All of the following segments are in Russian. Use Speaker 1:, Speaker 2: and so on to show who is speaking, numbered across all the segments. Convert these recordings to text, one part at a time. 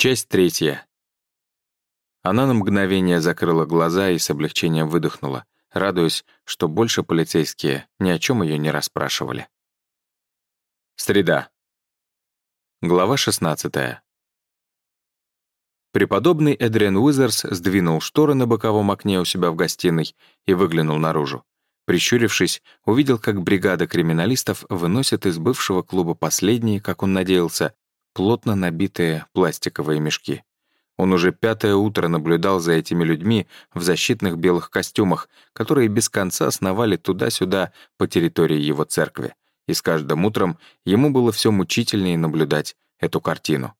Speaker 1: Часть третья. Она на мгновение закрыла глаза и с облегчением выдохнула, радуясь, что больше полицейские ни о чем ее не расспрашивали. Среда. Глава 16. Преподобный Эдриан Уизерс сдвинул шторы на боковом окне у себя в гостиной и выглянул наружу. Прищурившись, увидел, как бригада криминалистов выносит из бывшего клуба последние, как он надеялся, плотно набитые пластиковые мешки. Он уже пятое утро наблюдал за этими людьми в защитных белых костюмах, которые без конца сновали туда-сюда по территории его церкви. И с каждым утром ему было все мучительнее наблюдать эту картину.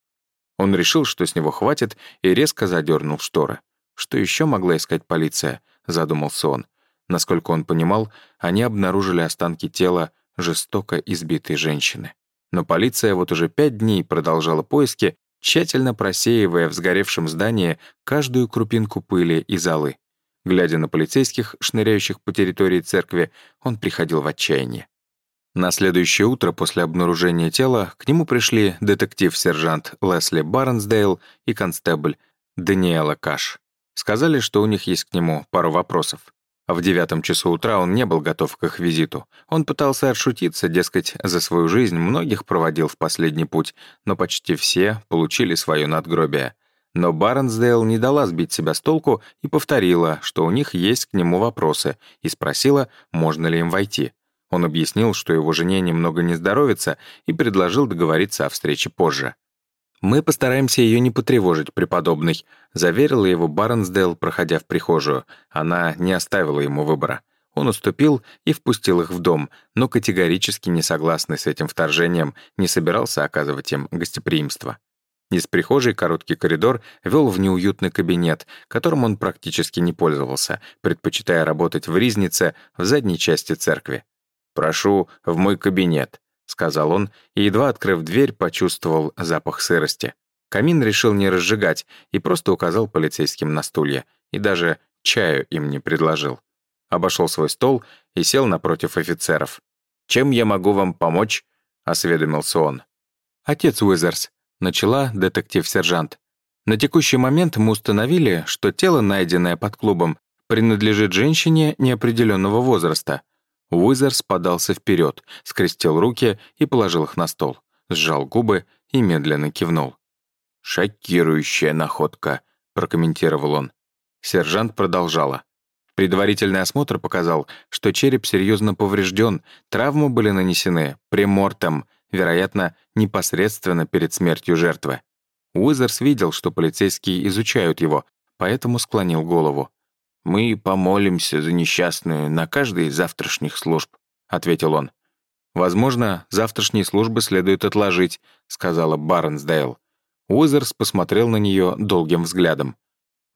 Speaker 1: Он решил, что с него хватит, и резко задернул шторы. Что еще могла искать полиция, задумался он. Насколько он понимал, они обнаружили останки тела жестоко избитой женщины. Но полиция вот уже пять дней продолжала поиски, тщательно просеивая в сгоревшем здании каждую крупинку пыли и золы. Глядя на полицейских, шныряющих по территории церкви, он приходил в отчаяние. На следующее утро после обнаружения тела к нему пришли детектив-сержант Лесли Барнсдейл и констебль Даниэла Каш. Сказали, что у них есть к нему пару вопросов. В девятом часу утра он не был готов к их визиту. Он пытался отшутиться, дескать, за свою жизнь многих проводил в последний путь, но почти все получили свое надгробие. Но Барнсдейл не дала сбить себя с толку и повторила, что у них есть к нему вопросы, и спросила, можно ли им войти. Он объяснил, что его жене немного не здоровится, и предложил договориться о встрече позже. «Мы постараемся ее не потревожить, преподобный», — заверила его Барнсдейл, проходя в прихожую. Она не оставила ему выбора. Он уступил и впустил их в дом, но категорически не согласный с этим вторжением, не собирался оказывать им гостеприимство. Из прихожей короткий коридор вел в неуютный кабинет, которым он практически не пользовался, предпочитая работать в ризнице в задней части церкви. «Прошу в мой кабинет», — сказал он, и, едва открыв дверь, почувствовал запах сырости. Камин решил не разжигать и просто указал полицейским на стулья, и даже чаю им не предложил. Обошел свой стол и сел напротив офицеров. «Чем я могу вам помочь?» — осведомился он. «Отец Уизерс», — начала детектив-сержант. «На текущий момент мы установили, что тело, найденное под клубом, принадлежит женщине неопределенного возраста. Уизерс подался вперед, скрестил руки и положил их на стол, сжал губы и медленно кивнул. «Шокирующая находка», — прокомментировал он. Сержант продолжала. Предварительный осмотр показал, что череп серьезно поврежден, травмы были нанесены премортом, вероятно, непосредственно перед смертью жертвы. Уизерс видел, что полицейские изучают его, поэтому склонил голову. «Мы помолимся за несчастную на каждой из завтрашних служб», — ответил он. «Возможно, завтрашние службы следует отложить», — сказала Барнсдейл. Уизерс посмотрел на нее долгим взглядом.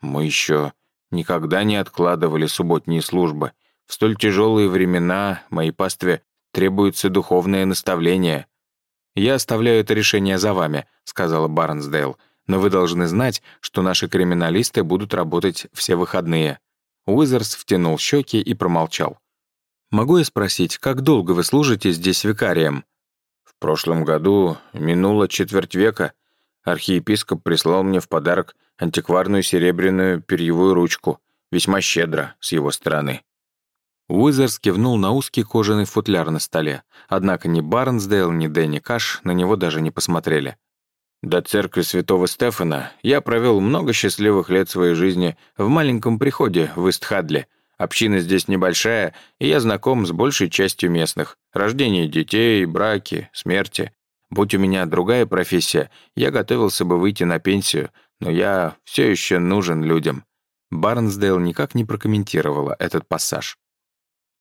Speaker 1: «Мы еще никогда не откладывали субботние службы. В столь тяжелые времена моей пастве требуется духовное наставление». «Я оставляю это решение за вами», — сказала Барнсдейл. «Но вы должны знать, что наши криминалисты будут работать все выходные». Уизерс втянул щеки и промолчал. «Могу я спросить, как долго вы служите здесь викарием?» «В прошлом году минуло четверть века. Архиепископ прислал мне в подарок антикварную серебряную перьевую ручку, весьма щедро с его стороны». Уизерс кивнул на узкий кожаный футляр на столе, однако ни Барнсдейл, ни Дэнни Каш на него даже не посмотрели. До церкви святого Стефана я провел много счастливых лет своей жизни в маленьком приходе в Истхадле. Община здесь небольшая, и я знаком с большей частью местных. Рождение детей, браки, смерти. Будь у меня другая профессия, я готовился бы выйти на пенсию, но я все еще нужен людям». Барнсдейл никак не прокомментировала этот пассаж.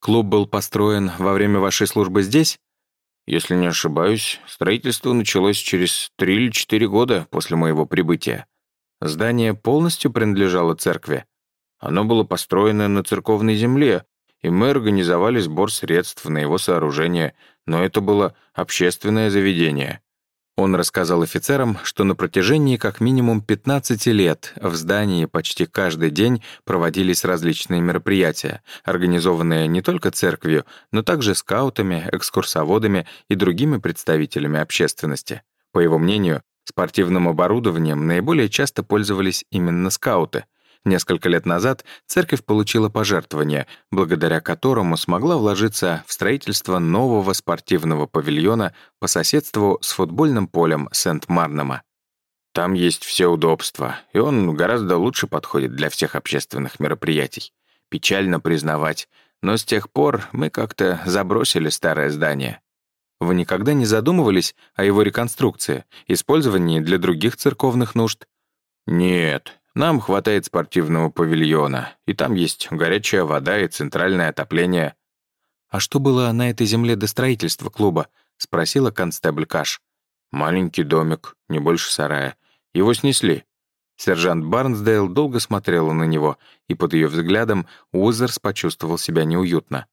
Speaker 1: «Клуб был построен во время вашей службы здесь?» Если не ошибаюсь, строительство началось через три или четыре года после моего прибытия. Здание полностью принадлежало церкви. Оно было построено на церковной земле, и мы организовали сбор средств на его сооружение, но это было общественное заведение. Он рассказал офицерам, что на протяжении как минимум 15 лет в здании почти каждый день проводились различные мероприятия, организованные не только церковью, но также скаутами, экскурсоводами и другими представителями общественности. По его мнению, Спортивным оборудованием наиболее часто пользовались именно скауты. Несколько лет назад церковь получила пожертвование, благодаря которому смогла вложиться в строительство нового спортивного павильона по соседству с футбольным полем Сент-Марнема. Там есть все удобства, и он гораздо лучше подходит для всех общественных мероприятий. Печально признавать, но с тех пор мы как-то забросили старое здание. Вы никогда не задумывались о его реконструкции, использовании для других церковных нужд? Нет, нам хватает спортивного павильона, и там есть горячая вода и центральное отопление. «А что было на этой земле до строительства клуба?» — спросила констебль Каш. «Маленький домик, не больше сарая. Его снесли». Сержант Барнсдейл долго смотрела на него, и под ее взглядом Уизерс почувствовал себя неуютно.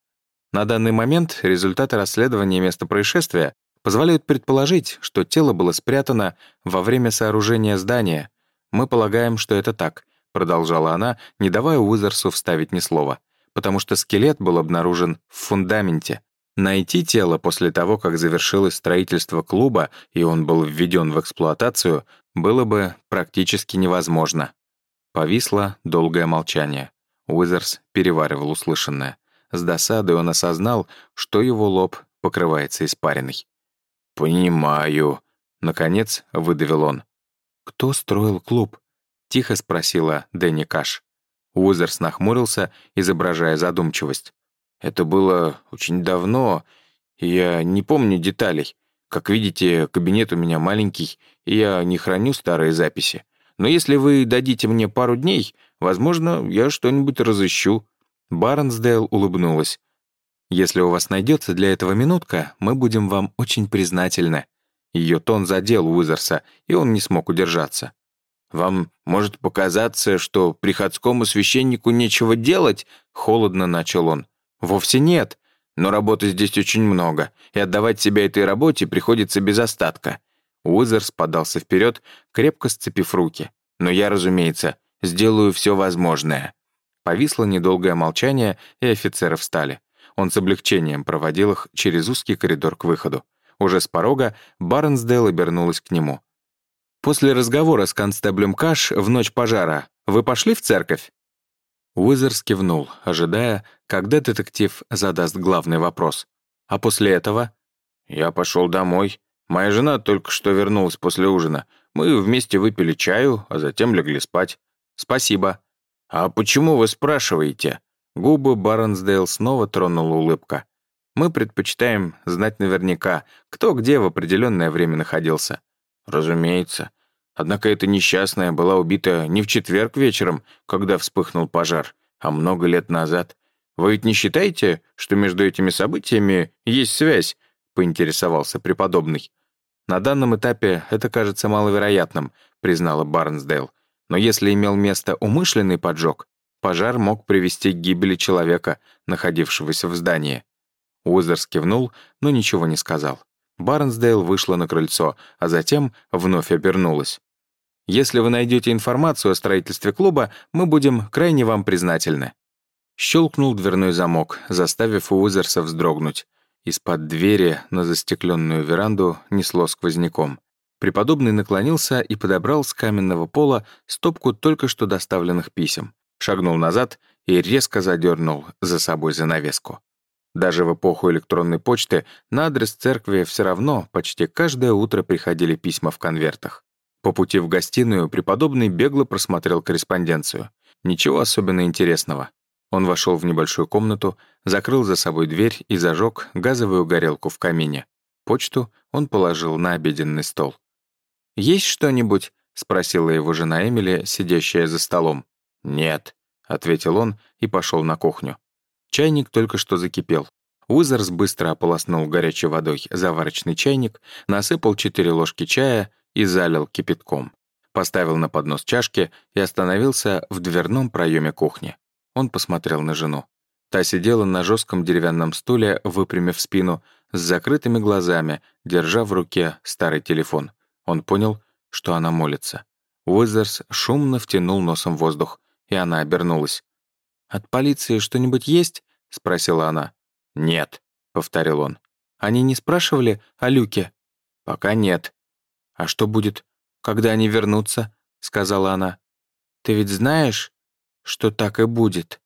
Speaker 1: На данный момент результаты расследования места происшествия позволяют предположить, что тело было спрятано во время сооружения здания. Мы полагаем, что это так, продолжала она, не давая Уизерсу вставить ни слова, потому что скелет был обнаружен в фундаменте. Найти тело после того, как завершилось строительство клуба и он был введен в эксплуатацию, было бы практически невозможно. Повисло долгое молчание. Уизерс переваривал услышанное. С досадой он осознал, что его лоб покрывается испариной. «Понимаю», — наконец выдавил он. «Кто строил клуб?» — тихо спросила Дэнни Каш. Уизерс нахмурился, изображая задумчивость. «Это было очень давно, и я не помню деталей. Как видите, кабинет у меня маленький, и я не храню старые записи. Но если вы дадите мне пару дней, возможно, я что-нибудь разыщу». Барнсдейл улыбнулась. «Если у вас найдется для этого минутка, мы будем вам очень признательны». Ее тон задел Уизерса, и он не смог удержаться. «Вам может показаться, что приходскому священнику нечего делать?» — холодно начал он. «Вовсе нет. Но работы здесь очень много, и отдавать себя этой работе приходится без остатка». Уизерс подался вперед, крепко сцепив руки. «Но я, разумеется, сделаю все возможное». Повисло недолгое молчание, и офицеры встали. Он с облегчением проводил их через узкий коридор к выходу. Уже с порога Барнсдейл обернулась к нему. «После разговора с констеблем Каш в ночь пожара вы пошли в церковь?» Уизерс кивнул, ожидая, когда детектив задаст главный вопрос. А после этого? «Я пошел домой. Моя жена только что вернулась после ужина. Мы вместе выпили чаю, а затем легли спать. Спасибо». «А почему вы спрашиваете?» Губы Барнсдейл снова тронула улыбка. «Мы предпочитаем знать наверняка, кто где в определенное время находился». «Разумеется. Однако эта несчастная была убита не в четверг вечером, когда вспыхнул пожар, а много лет назад. Вы ведь не считаете, что между этими событиями есть связь?» — поинтересовался преподобный. «На данном этапе это кажется маловероятным», — признала Барнсдейл. Но если имел место умышленный поджог, пожар мог привести к гибели человека, находившегося в здании. Уизерс кивнул, но ничего не сказал. Барнсдейл вышла на крыльцо, а затем вновь обернулась. «Если вы найдете информацию о строительстве клуба, мы будем крайне вам признательны». Щелкнул дверной замок, заставив Уизерса вздрогнуть. Из-под двери на застекленную веранду несло сквозняком. Преподобный наклонился и подобрал с каменного пола стопку только что доставленных писем, шагнул назад и резко задернул за собой занавеску. Даже в эпоху электронной почты на адрес церкви все равно почти каждое утро приходили письма в конвертах. По пути в гостиную преподобный бегло просмотрел корреспонденцию. Ничего особенно интересного. Он вошел в небольшую комнату, закрыл за собой дверь и зажег газовую горелку в камине. Почту он положил на обеденный стол. «Есть что-нибудь?» — спросила его жена Эмили, сидящая за столом. «Нет», — ответил он и пошел на кухню. Чайник только что закипел. Уизерс быстро ополоснул горячей водой заварочный чайник, насыпал четыре ложки чая и залил кипятком. Поставил на поднос чашки и остановился в дверном проеме кухни. Он посмотрел на жену. Та сидела на жестком деревянном стуле, выпрямив спину, с закрытыми глазами, держа в руке старый телефон. Он понял, что она молится. Уизерс шумно втянул носом воздух, и она обернулась. «От полиции что-нибудь есть?» — спросила она. «Нет», — повторил он. «Они не спрашивали о Люке?» «Пока нет». «А что будет когда они вернутся», — сказала она. «Ты ведь знаешь, что так и будет?»